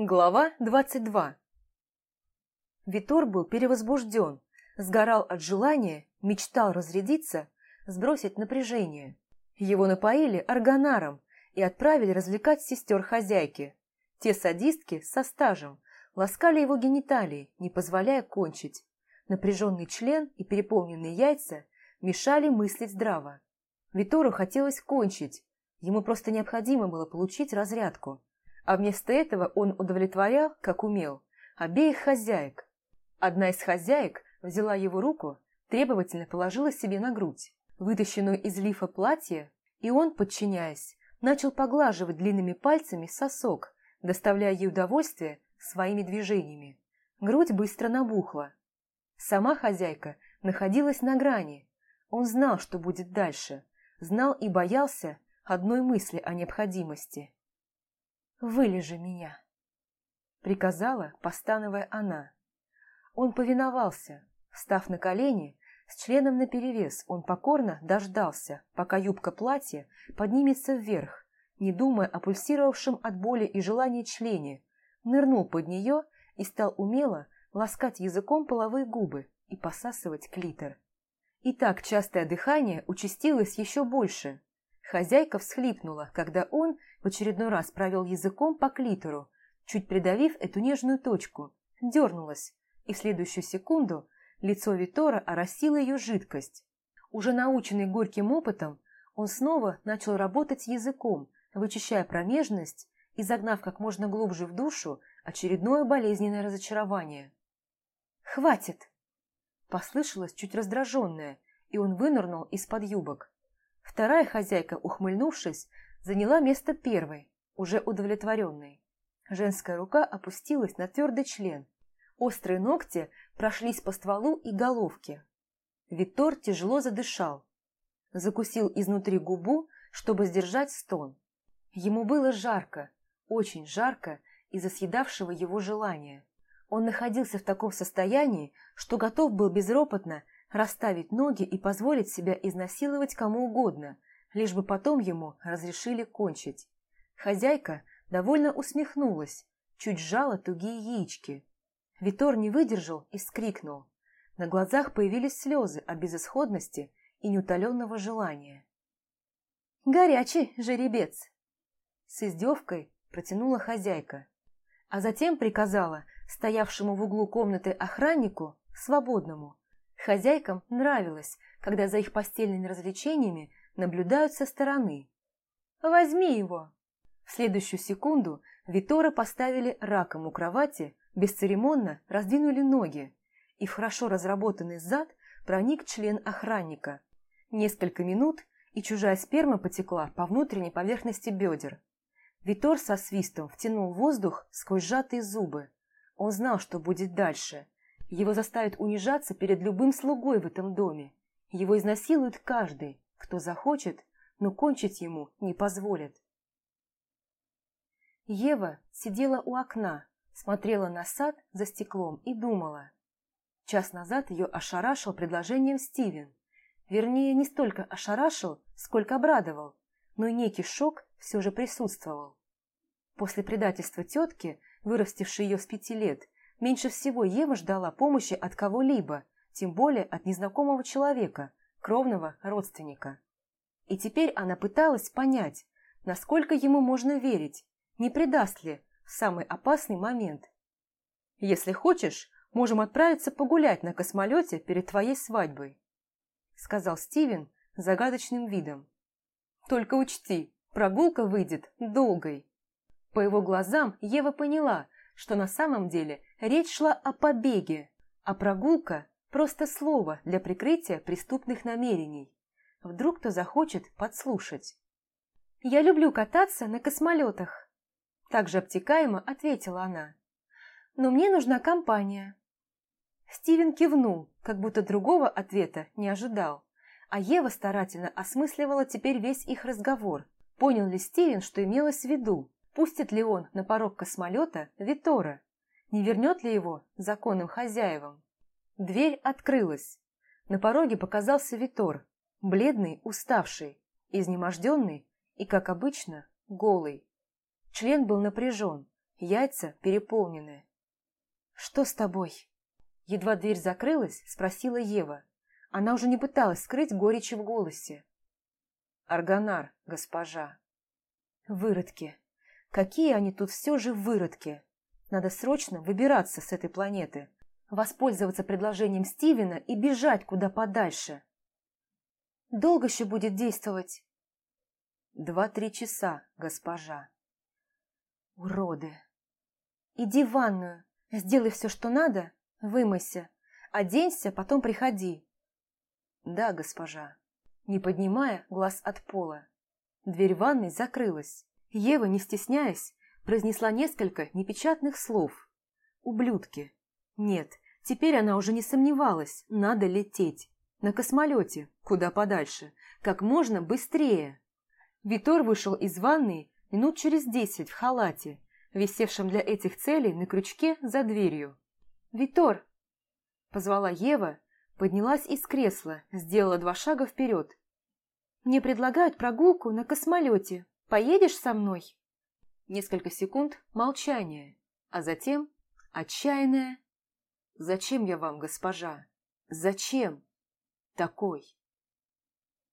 Глава 22 Витор был перевозбужден, сгорал от желания, мечтал разрядиться, сбросить напряжение. Его напоили органаром и отправили развлекать сестер хозяйки. Те садистки со стажем ласкали его гениталии, не позволяя кончить. Напряженный член и переполненные яйца мешали мыслить здраво. Витору хотелось кончить, ему просто необходимо было получить разрядку а вместо этого он удовлетворял, как умел, обеих хозяек. Одна из хозяек взяла его руку, требовательно положила себе на грудь, вытащенную из лифа платье, и он, подчиняясь, начал поглаживать длинными пальцами сосок, доставляя ей удовольствие своими движениями. Грудь быстро набухла. Сама хозяйка находилась на грани. Он знал, что будет дальше, знал и боялся одной мысли о необходимости. «Вылежи меня!» Приказала, постановая она. Он повиновался. Встав на колени, с членом наперевес, он покорно дождался, пока юбка платья поднимется вверх, не думая о пульсировавшем от боли и желания члене, нырнул под нее и стал умело ласкать языком половые губы и посасывать клитор. И так частое дыхание участилось еще больше. Хозяйка всхлипнула, когда он в очередной раз провел языком по клитору, чуть придавив эту нежную точку, дернулась, и в следующую секунду лицо Витора оросило ее жидкость. Уже наученный горьким опытом, он снова начал работать языком, вычищая промежность и загнав как можно глубже в душу очередное болезненное разочарование. «Хватит!» Послышалось чуть раздраженное, и он вынырнул из-под юбок. Вторая хозяйка, ухмыльнувшись, заняла место первой, уже удовлетворенной. Женская рука опустилась на твердый член. Острые ногти прошлись по стволу и головке. Витор тяжело задышал. Закусил изнутри губу, чтобы сдержать стон. Ему было жарко, очень жарко из-за съедавшего его желания. Он находился в таком состоянии, что готов был безропотно расставить ноги и позволить себя изнасиловать кому угодно, лишь бы потом ему разрешили кончить. Хозяйка довольно усмехнулась, чуть сжала тугие яички. Витор не выдержал и скрикнул. На глазах появились слезы от безысходности и неутоленного желания. «Горячий жеребец!» С издевкой протянула хозяйка, а затем приказала стоявшему в углу комнаты охраннику, свободному, Хозяйкам нравилось, когда за их постельными развлечениями наблюдают со стороны. «Возьми его!» В следующую секунду Витора поставили раком у кровати, бесцеремонно раздвинули ноги, и в хорошо разработанный зад проник член охранника. Несколько минут, и чужая сперма потекла по внутренней поверхности бедер. Витор со свистом втянул воздух сквозь сжатые зубы. Он знал, что будет дальше – его заставят унижаться перед любым слугой в этом доме. Его изнасилует каждый, кто захочет, но кончить ему не позволят. Ева сидела у окна, смотрела на сад за стеклом и думала. Час назад ее ошарашил предложением Стивен. Вернее, не столько ошарашил, сколько обрадовал, но и некий шок все же присутствовал. После предательства тетки, вырастившей ее с пяти лет, Меньше всего Ева ждала помощи от кого-либо, тем более от незнакомого человека, кровного родственника. И теперь она пыталась понять, насколько ему можно верить, не предаст ли в самый опасный момент. «Если хочешь, можем отправиться погулять на космолете перед твоей свадьбой», сказал Стивен загадочным видом. «Только учти, прогулка выйдет долгой». По его глазам Ева поняла, что на самом деле речь шла о побеге, а прогулка – просто слово для прикрытия преступных намерений. Вдруг кто захочет подслушать. «Я люблю кататься на космолетах», – также обтекаемо ответила она. «Но мне нужна компания». Стивен кивнул, как будто другого ответа не ожидал, а Ева старательно осмысливала теперь весь их разговор. Понял ли Стивен, что имелось в виду? Пустит ли он на порог космолета Витора? Не вернет ли его законным хозяевам? Дверь открылась. На пороге показался Витор, бледный, уставший, изнеможденный и, как обычно, голый. Член был напряжен, яйца переполнены. «Что с тобой?» Едва дверь закрылась, спросила Ева. Она уже не пыталась скрыть горечи в голосе. «Аргонар, госпожа». «Выродки. Какие они тут все же выродки. Надо срочно выбираться с этой планеты, воспользоваться предложением Стивена и бежать куда подальше». «Долго еще будет действовать?» «Два-три часа, госпожа». «Уроды! Иди в ванную, сделай все, что надо, вымойся, оденься, потом приходи». «Да, госпожа», не поднимая глаз от пола. Дверь ванной закрылась. Ева, не стесняясь, произнесла несколько непечатных слов. «Ублюдки». Нет, теперь она уже не сомневалась, надо лететь. На космолете, куда подальше, как можно быстрее. Витор вышел из ванной минут через десять в халате, висевшем для этих целей на крючке за дверью. «Витор!» – позвала Ева, поднялась из кресла, сделала два шага вперед. «Мне предлагают прогулку на космолете. Поедешь со мной?» Несколько секунд молчания, а затем отчаянное «Зачем я вам, госпожа? Зачем?» такой.